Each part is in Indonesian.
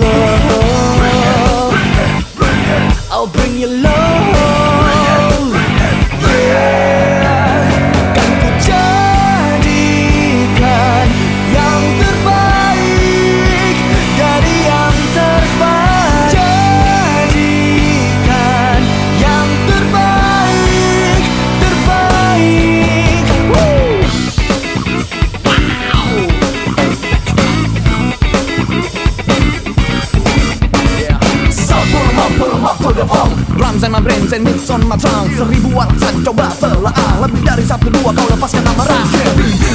Love. I'll bring you love. Ramsay my brains and hits on my tongue. Seribu alasan coba telah Lebih dari satu dua kau lepaskan amarah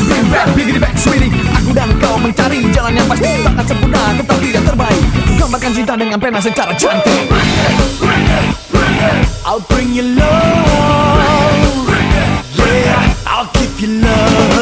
Bing back biggity back sweetie. Aku dan kau mencari jalan yang pasti. Takkan sempurna tetapi yang terbaik. Gambarkan cinta dengan pena secara cantik. I'll bring you love. Yeah, I'll give you love